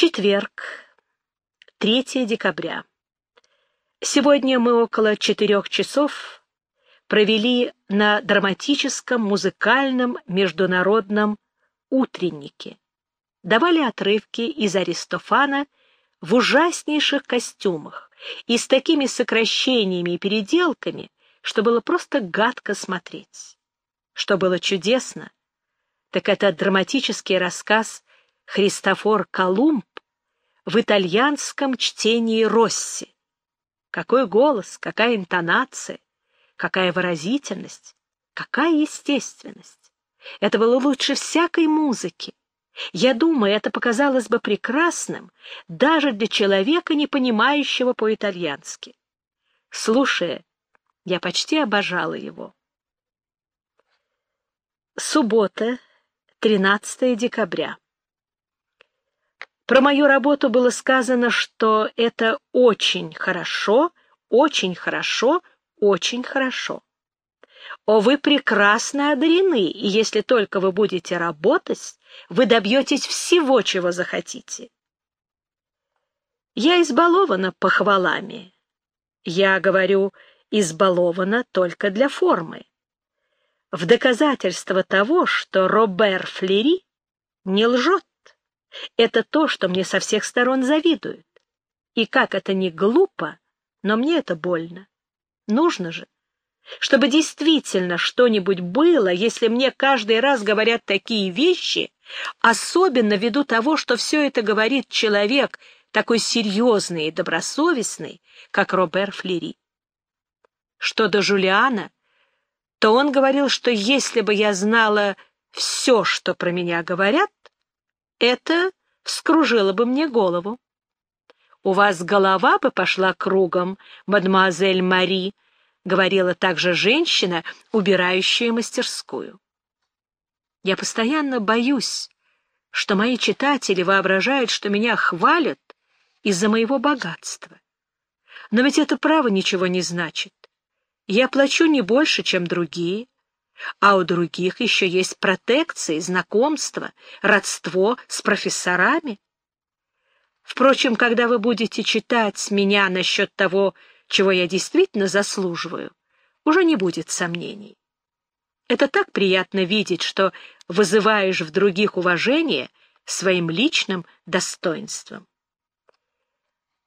Четверг, 3 декабря. Сегодня мы около четырех часов провели на драматическом музыкальном международном утреннике. Давали отрывки из Аристофана в ужаснейших костюмах и с такими сокращениями и переделками, что было просто гадко смотреть. Что было чудесно, так это драматический рассказ Христофор Колумб в итальянском чтении Росси. Какой голос, какая интонация, какая выразительность, какая естественность. Это было лучше всякой музыки. Я думаю, это показалось бы прекрасным даже для человека, не понимающего по-итальянски. Слушая, я почти обожала его. Суббота, 13 декабря. Про мою работу было сказано, что это очень хорошо, очень хорошо, очень хорошо. О, вы прекрасно одарены, и если только вы будете работать, вы добьетесь всего, чего захотите. Я избалована похвалами. Я говорю, избалована только для формы. В доказательство того, что Робер Флери не лжет. Это то, что мне со всех сторон завидуют. И как это не глупо, но мне это больно. Нужно же, чтобы действительно что-нибудь было, если мне каждый раз говорят такие вещи, особенно ввиду того, что все это говорит человек такой серьезный и добросовестный, как Робер Флери. Что до Жулиана, то он говорил, что если бы я знала все, что про меня говорят, это вскружило бы мне голову. «У вас голова бы пошла кругом, мадемуазель Мари», — говорила также женщина, убирающая мастерскую. Я постоянно боюсь, что мои читатели воображают, что меня хвалят из-за моего богатства. Но ведь это право ничего не значит. Я плачу не больше, чем другие, а у других еще есть протекции, знакомства, родство с профессорами. Впрочем, когда вы будете читать с меня насчет того, чего я действительно заслуживаю, уже не будет сомнений. Это так приятно видеть, что вызываешь в других уважение своим личным достоинством.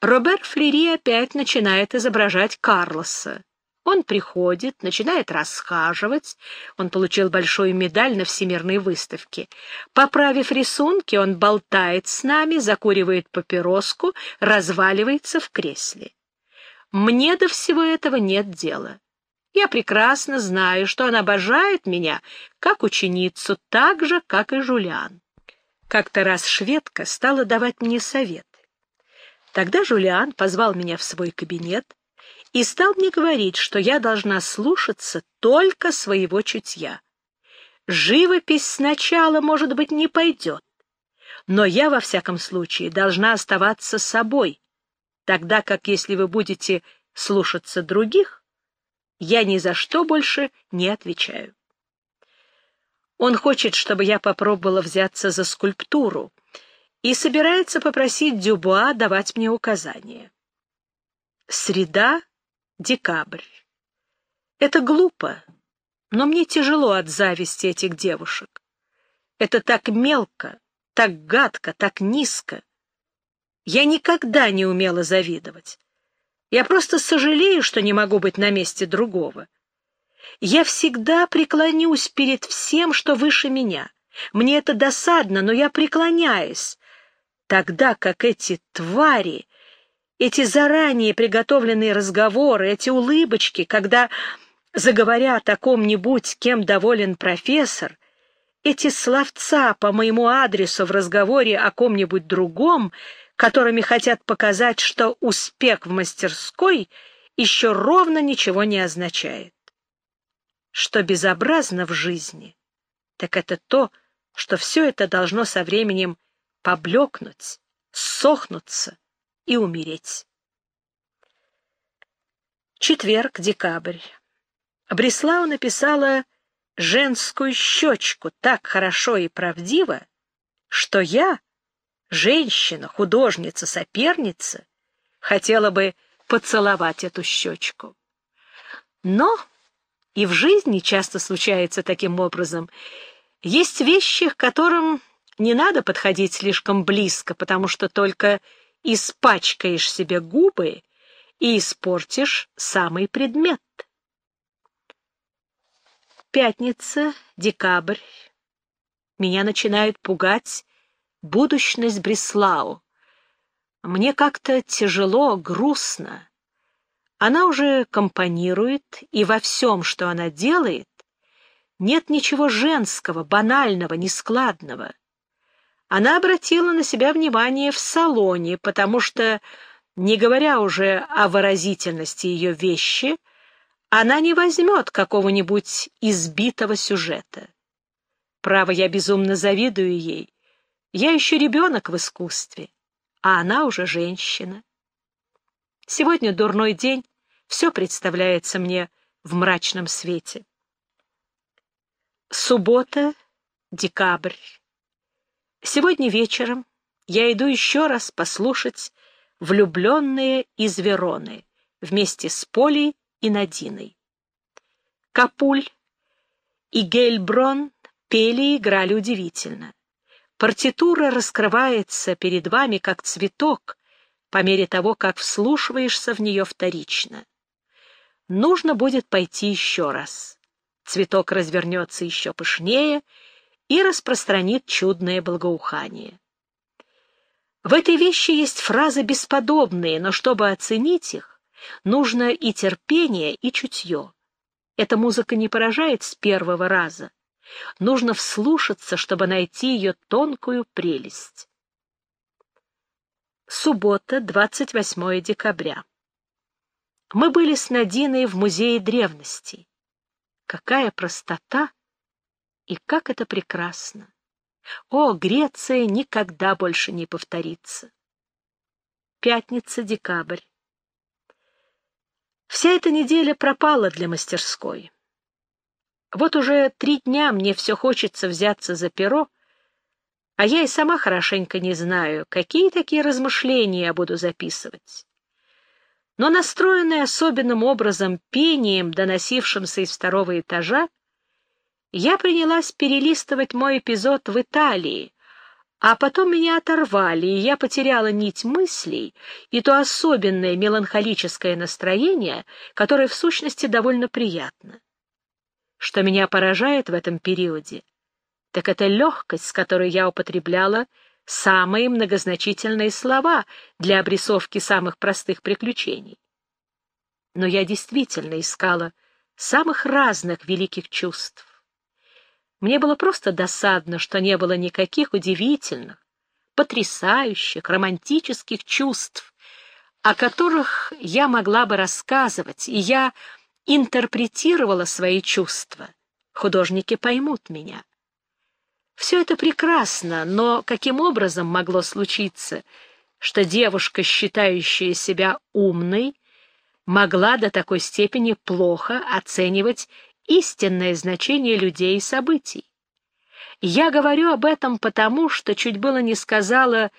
Робер Флери опять начинает изображать Карлоса. Он приходит, начинает расхаживать. Он получил большую медаль на всемирной выставке. Поправив рисунки, он болтает с нами, закуривает папироску, разваливается в кресле. Мне до всего этого нет дела. Я прекрасно знаю, что он обожает меня, как ученицу, так же, как и Жулиан. Как-то раз шведка стала давать мне советы. Тогда Жулиан позвал меня в свой кабинет, и стал мне говорить, что я должна слушаться только своего чутья. Живопись сначала, может быть, не пойдет, но я, во всяком случае, должна оставаться собой, тогда как если вы будете слушаться других, я ни за что больше не отвечаю. Он хочет, чтобы я попробовала взяться за скульптуру и собирается попросить Дюбуа давать мне указания. Среда Декабрь. Это глупо, но мне тяжело от зависти этих девушек. Это так мелко, так гадко, так низко. Я никогда не умела завидовать. Я просто сожалею, что не могу быть на месте другого. Я всегда преклонюсь перед всем, что выше меня. Мне это досадно, но я преклоняюсь, тогда как эти твари эти заранее приготовленные разговоры, эти улыбочки, когда заговорят о ком-нибудь, кем доволен профессор, эти словца по моему адресу в разговоре о ком-нибудь другом, которыми хотят показать, что успех в мастерской еще ровно ничего не означает. Что безобразно в жизни, так это то, что все это должно со временем поблекнуть, сохнуться, и умереть. Четверг, декабрь. Бреслау написала женскую щечку так хорошо и правдиво, что я, женщина, художница, соперница, хотела бы поцеловать эту щечку. Но и в жизни часто случается таким образом. Есть вещи, к которым не надо подходить слишком близко, потому что только испачкаешь себе губы и испортишь самый предмет. Пятница, декабрь. Меня начинает пугать будущность Бреслау. Мне как-то тяжело, грустно. Она уже компонирует, и во всем, что она делает, нет ничего женского, банального, нескладного. Она обратила на себя внимание в салоне, потому что, не говоря уже о выразительности ее вещи, она не возьмет какого-нибудь избитого сюжета. Право, я безумно завидую ей. Я еще ребенок в искусстве, а она уже женщина. Сегодня дурной день, все представляется мне в мрачном свете. Суббота, декабрь. Сегодня вечером я иду еще раз послушать «Влюбленные из Вероны» вместе с Полей и Надиной. Капуль и Гельброн пели и играли удивительно. Партитура раскрывается перед вами как цветок по мере того, как вслушиваешься в нее вторично. Нужно будет пойти еще раз. Цветок развернется еще пышнее и распространит чудное благоухание. В этой вещи есть фразы бесподобные, но чтобы оценить их, нужно и терпение, и чутье. Эта музыка не поражает с первого раза. Нужно вслушаться, чтобы найти ее тонкую прелесть. Суббота, 28 декабря. Мы были с Надиной в музее древностей. Какая простота и как это прекрасно! О, Греция никогда больше не повторится. Пятница, декабрь. Вся эта неделя пропала для мастерской. Вот уже три дня мне все хочется взяться за перо, а я и сама хорошенько не знаю, какие такие размышления я буду записывать. Но настроенный особенным образом пением, доносившимся из второго этажа, я принялась перелистывать мой эпизод в Италии, а потом меня оторвали, и я потеряла нить мыслей и то особенное меланхолическое настроение, которое в сущности довольно приятно. Что меня поражает в этом периоде, так это легкость, с которой я употребляла самые многозначительные слова для обрисовки самых простых приключений. Но я действительно искала самых разных великих чувств. Мне было просто досадно, что не было никаких удивительных, потрясающих, романтических чувств, о которых я могла бы рассказывать, и я интерпретировала свои чувства, художники поймут меня. Все это прекрасно, но каким образом могло случиться, что девушка, считающая себя умной, могла до такой степени плохо оценивать истинное значение людей и событий? Я говорю об этом потому, что чуть было не сказала,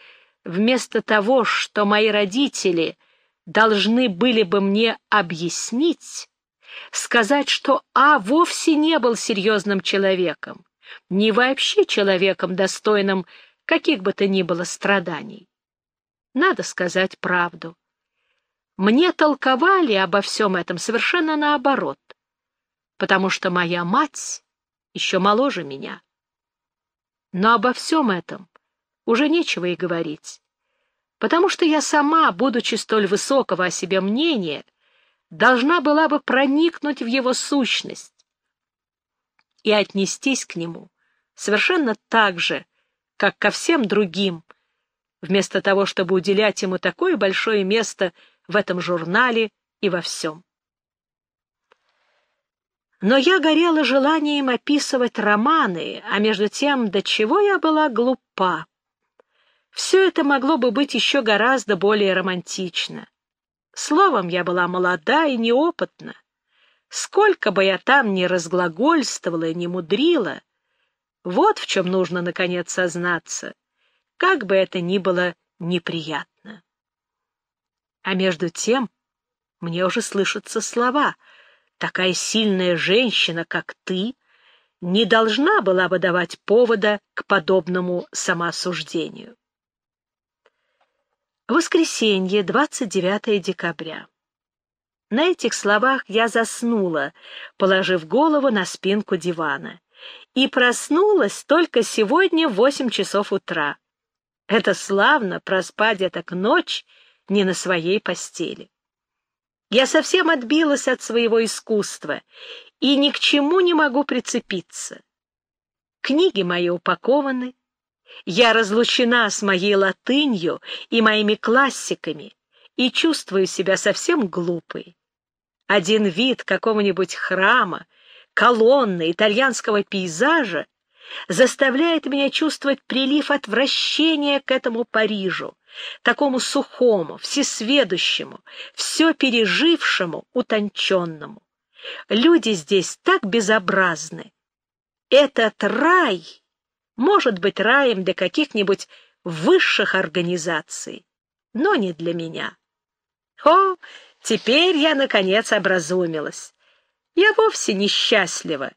вместо того, что мои родители должны были бы мне объяснить, сказать, что А вовсе не был серьезным человеком, не вообще человеком, достойным каких бы то ни было страданий. Надо сказать правду. Мне толковали обо всем этом совершенно наоборот, потому что моя мать еще моложе меня. Но обо всем этом уже нечего и говорить, потому что я сама, будучи столь высокого о себе мнения, должна была бы проникнуть в его сущность и отнестись к нему совершенно так же, как ко всем другим, вместо того, чтобы уделять ему такое большое место в этом журнале и во всем. Но я горела желанием описывать романы, а между тем, до чего я была глупа. Все это могло бы быть еще гораздо более романтично. Словом, я была молода и неопытна. Сколько бы я там ни разглагольствовала и ни мудрила, вот в чем нужно, наконец, сознаться. как бы это ни было неприятно. А между тем мне уже слышатся слова «Такая сильная женщина, как ты, не должна была бы давать повода к подобному самоосуждению». Воскресенье, 29 декабря. На этих словах я заснула, положив голову на спинку дивана, и проснулась только сегодня в восемь часов утра. Это славно проспать так ночь не на своей постели. Я совсем отбилась от своего искусства и ни к чему не могу прицепиться. Книги мои упакованы, я разлучена с моей латынью и моими классиками и чувствую себя совсем глупой. Один вид какого-нибудь храма, колонны, итальянского пейзажа заставляет меня чувствовать прилив отвращения к этому Парижу, такому сухому, всесведущему, все пережившему, утонченному. Люди здесь так безобразны. Этот рай может быть раем для каких-нибудь высших организаций, но не для меня. О, теперь я, наконец, образумилась. Я вовсе несчастлива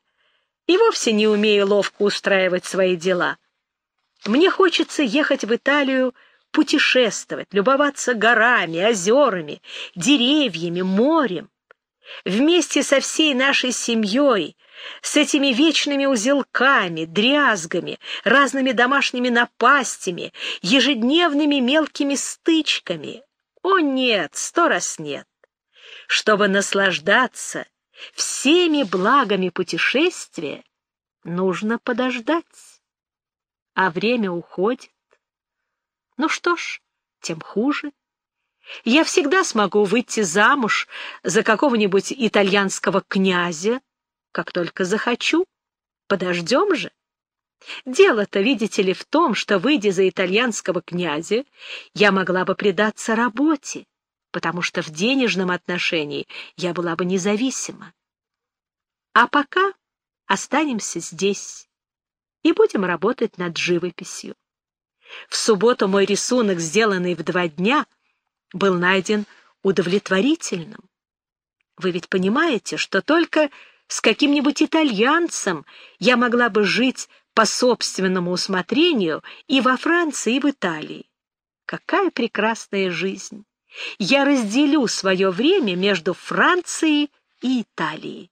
и вовсе не умею ловко устраивать свои дела. Мне хочется ехать в Италию путешествовать, любоваться горами, озерами, деревьями, морем. Вместе со всей нашей семьей, с этими вечными узелками, дрязгами, разными домашними напастями, ежедневными мелкими стычками. О нет, сто раз нет. Чтобы наслаждаться всеми благами путешествия, нужно подождать. А время уходит. Ну что ж, тем хуже. Я всегда смогу выйти замуж за какого-нибудь итальянского князя, как только захочу. Подождем же. Дело-то, видите ли, в том, что, выйдя за итальянского князя, я могла бы предаться работе, потому что в денежном отношении я была бы независима. А пока останемся здесь и будем работать над живописью. В субботу мой рисунок, сделанный в два дня, был найден удовлетворительным. Вы ведь понимаете, что только с каким-нибудь итальянцем я могла бы жить по собственному усмотрению и во Франции, и в Италии. Какая прекрасная жизнь! Я разделю свое время между Францией и Италией.